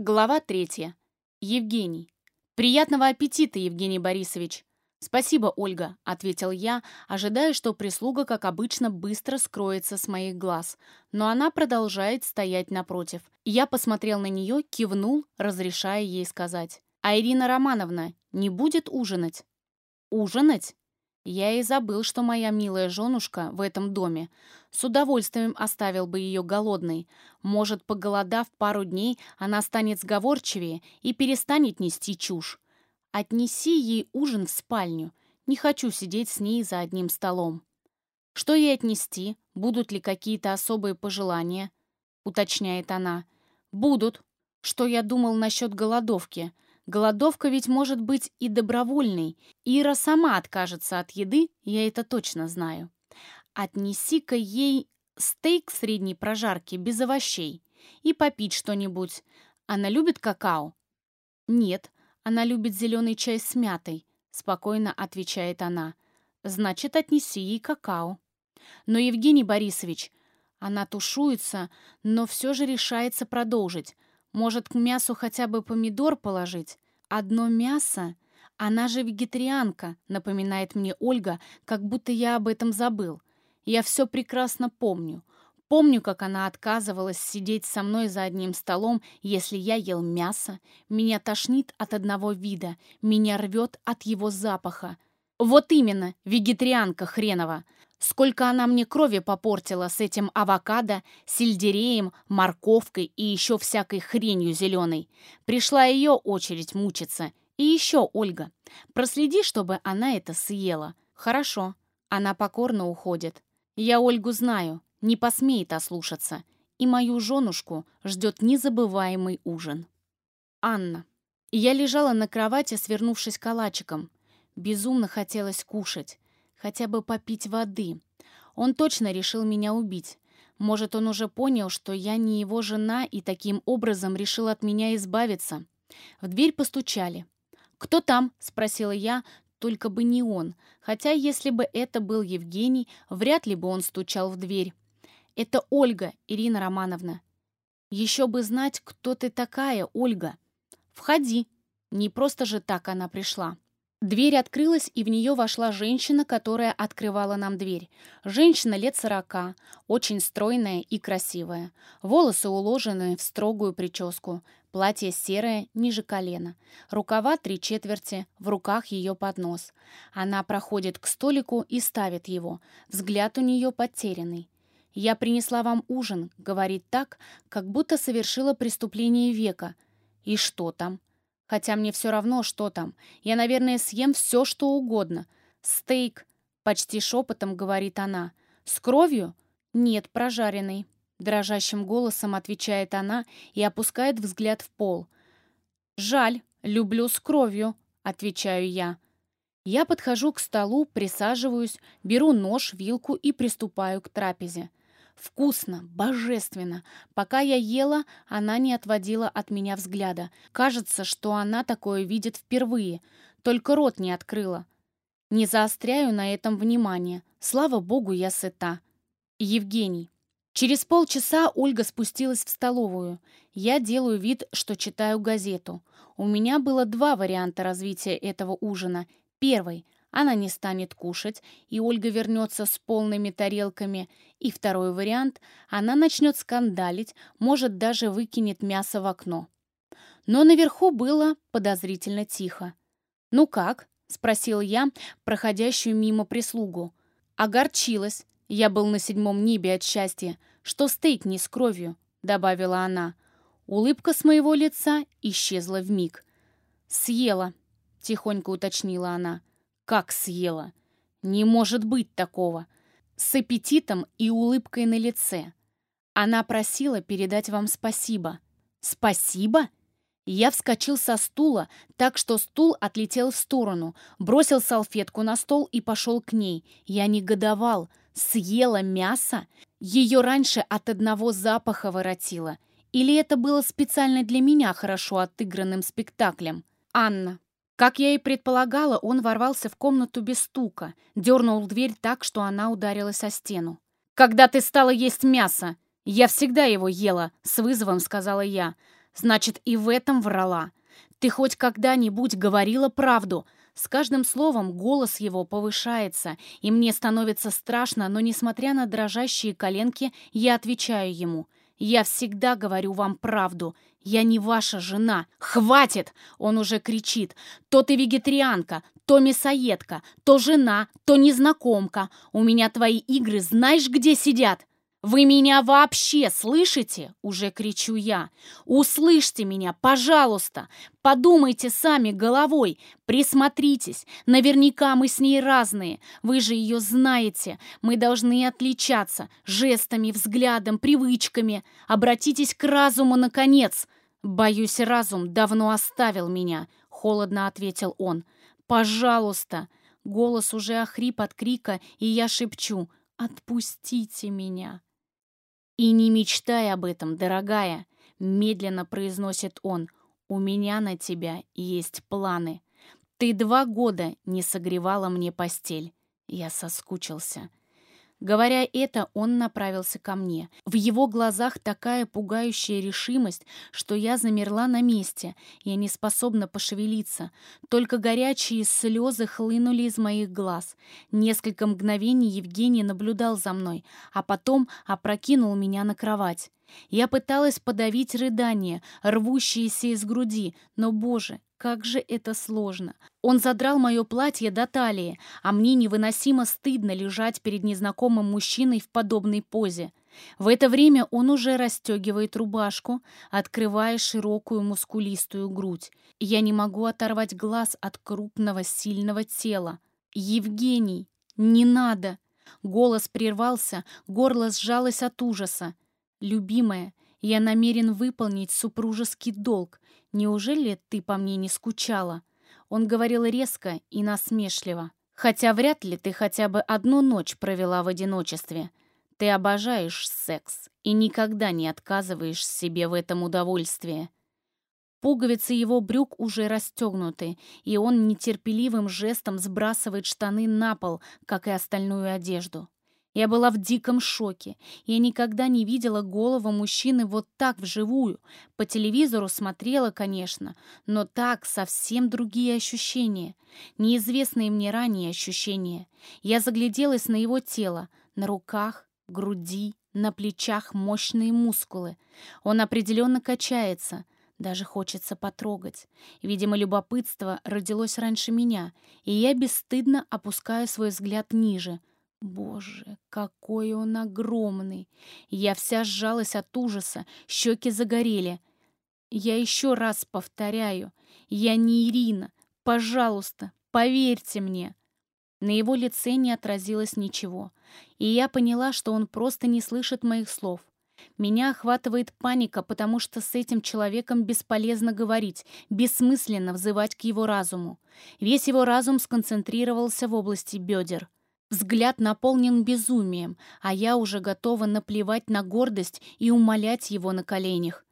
Глава третья. Евгений. «Приятного аппетита, Евгений Борисович!» «Спасибо, Ольга», — ответил я, ожидая, что прислуга, как обычно, быстро скроется с моих глаз. Но она продолжает стоять напротив. Я посмотрел на нее, кивнул, разрешая ей сказать. «А Ирина Романовна не будет ужинать?» «Ужинать?» Я и забыл, что моя милая женушка в этом доме. С удовольствием оставил бы ее голодной. Может, поголодав пару дней, она станет сговорчивее и перестанет нести чушь. Отнеси ей ужин в спальню. Не хочу сидеть с ней за одним столом. Что ей отнести? Будут ли какие-то особые пожелания? Уточняет она. Будут. Что я думал насчет голодовки? Голодовка ведь может быть и добровольной. Ира сама откажется от еды, я это точно знаю. Отнеси-ка ей стейк средней прожарки без овощей и попить что-нибудь. Она любит какао? Нет, она любит зеленый чай с мятой, спокойно отвечает она. Значит, отнеси ей какао. Но, Евгений Борисович, она тушуется, но все же решается продолжить. Может, к мясу хотя бы помидор положить? Одно мясо? Она же вегетарианка, напоминает мне Ольга, как будто я об этом забыл. Я все прекрасно помню. Помню, как она отказывалась сидеть со мной за одним столом, если я ел мясо. Меня тошнит от одного вида, меня рвет от его запаха. Вот именно, вегетарианка хренова. Сколько она мне крови попортила с этим авокадо, сельдереем, морковкой и еще всякой хренью зеленой. Пришла ее очередь мучиться. И еще, Ольга, проследи, чтобы она это съела. Хорошо. Она покорно уходит. Я Ольгу знаю, не посмеет ослушаться. И мою женушку ждет незабываемый ужин. Анна. Я лежала на кровати, свернувшись калачиком. Безумно хотелось кушать хотя бы попить воды. Он точно решил меня убить. Может, он уже понял, что я не его жена и таким образом решил от меня избавиться. В дверь постучали. «Кто там?» — спросила я, только бы не он. Хотя, если бы это был Евгений, вряд ли бы он стучал в дверь. «Это Ольга, Ирина Романовна». «Еще бы знать, кто ты такая, Ольга». «Входи». Не просто же так она пришла. Дверь открылась, и в нее вошла женщина, которая открывала нам дверь. Женщина лет сорока, очень стройная и красивая. Волосы уложены в строгую прическу. Платье серое, ниже колена. Рукава три четверти, в руках ее поднос. Она проходит к столику и ставит его. Взгляд у нее потерянный. «Я принесла вам ужин», — говорит так, как будто совершила преступление века. «И что там?» Хотя мне все равно, что там. Я, наверное, съем все, что угодно. Стейк, почти шепотом говорит она. С кровью? Нет, прожаренный. Дрожащим голосом отвечает она и опускает взгляд в пол. «Жаль, люблю с кровью», — отвечаю я. Я подхожу к столу, присаживаюсь, беру нож, вилку и приступаю к трапезе. Вкусно, божественно. Пока я ела, она не отводила от меня взгляда. Кажется, что она такое видит впервые, только рот не открыла. Не заостряю на этом внимание. Слава богу, я сыта. Евгений. Через полчаса Ольга спустилась в столовую. Я делаю вид, что читаю газету. У меня было два варианта развития этого ужина. Первый — она не станет кушать, и Ольга вернется с полными тарелками. И второй вариант – она начнет скандалить, может, даже выкинет мясо в окно. Но наверху было подозрительно тихо. «Ну как?» – спросил я проходящую мимо прислугу. «Огорчилась. Я был на седьмом небе от счастья, что стейк не с кровью», – добавила она. Улыбка с моего лица исчезла в миг. «Съела», — тихонько уточнила она. Как съела? Не может быть такого. С аппетитом и улыбкой на лице. Она просила передать вам спасибо. Спасибо? Я вскочил со стула, так что стул отлетел в сторону, бросил салфетку на стол и пошел к ней. Я негодовал. Съела мясо? Ее раньше от одного запаха воротило. Или это было специально для меня хорошо отыгранным спектаклем? Анна, как я и предполагала, он ворвался в комнату без стука, дернул дверь так, что она ударилась о стену. «Когда ты стала есть мясо?» «Я всегда его ела», — с вызовом сказала я. Значит, и в этом врала. Ты хоть когда-нибудь говорила правду? С каждым словом голос его повышается, и мне становится страшно, но, несмотря на дрожащие коленки, я отвечаю ему. «Я всегда говорю вам правду. Я не ваша жена. Хватит!» Он уже кричит. «То ты вегетарианка, то мясоедка, то жена, то незнакомка. У меня твои игры знаешь, где сидят?» «Вы меня вообще слышите?» — уже кричу я. «Услышьте меня, пожалуйста! Подумайте сами головой, присмотритесь. Наверняка мы с ней разные. Вы же ее знаете. Мы должны отличаться жестами, взглядом, привычками. Обратитесь к разуму, наконец!» «Боюсь, разум давно оставил меня», — холодно ответил он. «Пожалуйста!» Голос уже охрип от крика, и я шепчу «Отпустите меня!» «И не мечтай об этом, дорогая», — медленно произносит он. «У меня на тебя есть планы. Ты два года не согревала мне постель. Я соскучился. Говоря это, он направился ко мне. В его глазах такая пугающая решимость, что я замерла на месте. Я не способна пошевелиться. Только горячие слезы хлынули из моих глаз. Несколько мгновений Евгений наблюдал за мной, а потом опрокинул меня на кровать. Я пыталась подавить рыдания, рвущиеся из груди, но, боже, как же это сложно. Он задрал мое платье до талии, а мне невыносимо стыдно лежать перед незнакомым мужчиной в подобной позе. В это время он уже расстегивает рубашку, открывая широкую мускулистую грудь. Я не могу оторвать глаз от крупного сильного тела. «Евгений, не надо!» Голос прервался, горло сжалось от ужаса. «Любимая, я намерен выполнить супружеский долг. Неужели ты по мне не скучала?» Он говорил резко и насмешливо. «Хотя вряд ли ты хотя бы одну ночь провела в одиночестве. Ты обожаешь секс и никогда не отказываешь себе в этом удовольствии». Пуговицы его брюк уже расстегнуты, и он нетерпеливым жестом сбрасывает штаны на пол, как и остальную одежду. Я была в диком шоке. Я никогда не видела голову мужчины вот так вживую. По телевизору смотрела, конечно, но так совсем другие ощущения. Неизвестные мне ранее ощущения. Я загляделась на его тело, на руках, груди, на плечах мощные мускулы. Он определенно качается. Даже хочется потрогать. Видимо, любопытство родилось раньше меня, и я бесстыдно опускаю свой взгляд ниже — Боже, какой он огромный! Я вся сжалась от ужаса, щеки загорели. Я еще раз повторяю, я не Ирина. Пожалуйста, поверьте мне. На его лице не отразилось ничего, и я поняла, что он просто не слышит моих слов. Меня охватывает паника, потому что с этим человеком бесполезно говорить, бессмысленно взывать к его разуму. Весь его разум сконцентрировался в области бедер. Взгляд наполнен безумием, а я уже готова наплевать на гордость и умолять его на коленях.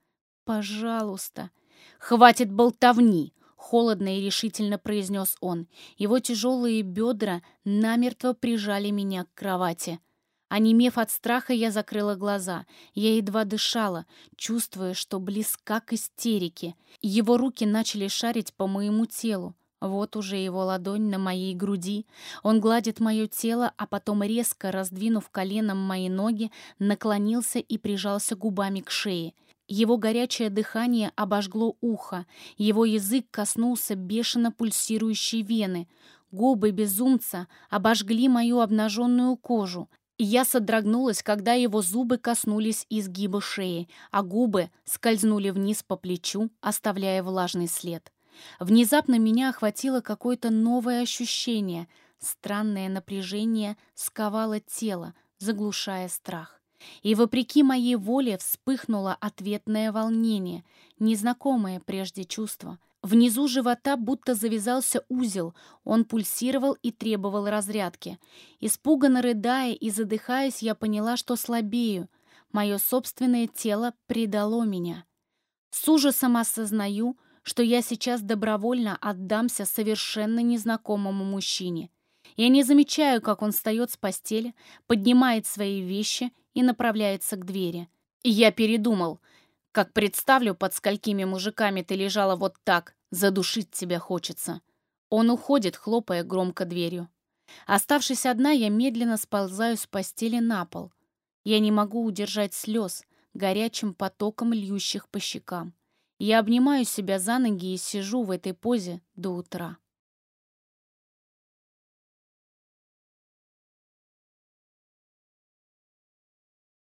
«Пожалуйста!» «Хватит болтовни!» — холодно и решительно произнес он. Его тяжелые бедра намертво прижали меня к кровати. Онемев от страха, я закрыла глаза. Я едва дышала, чувствуя, что близка к истерике. Его руки начали шарить по моему телу. Вот уже его ладонь на моей груди. Он гладит мое тело, а потом, резко раздвинув коленом мои ноги, наклонился и прижался губами к шее. Его горячее дыхание обожгло ухо, его язык коснулся бешено пульсирующей вены. Губы безумца обожгли мою обнаженную кожу. Я содрогнулась, когда его зубы коснулись изгиба шеи, а губы скользнули вниз по плечу, оставляя влажный след. Внезапно меня охватило какое-то новое ощущение. Странное напряжение сковало тело, заглушая страх. И вопреки моей воле вспыхнуло ответное волнение, незнакомое прежде чувство. Внизу живота будто завязался узел, он пульсировал и требовал разрядки. Испуганно рыдая и задыхаясь, я поняла, что слабею. Мое собственное тело предало меня. С ужасом осознаю, что я сейчас добровольно отдамся совершенно незнакомому мужчине. Я не замечаю, как он встает с постели, поднимает свои вещи и направляется к двери. И я передумал. Как представлю, под сколькими мужиками ты лежала вот так, задушить тебя хочется. Он уходит, хлопая громко дверью. Оставшись одна, я медленно сползаю с постели на пол. Я не могу удержать слез, горячим потоком льющих по щекам. Я обнимаю себя за ноги и сижу в этой позе до утра.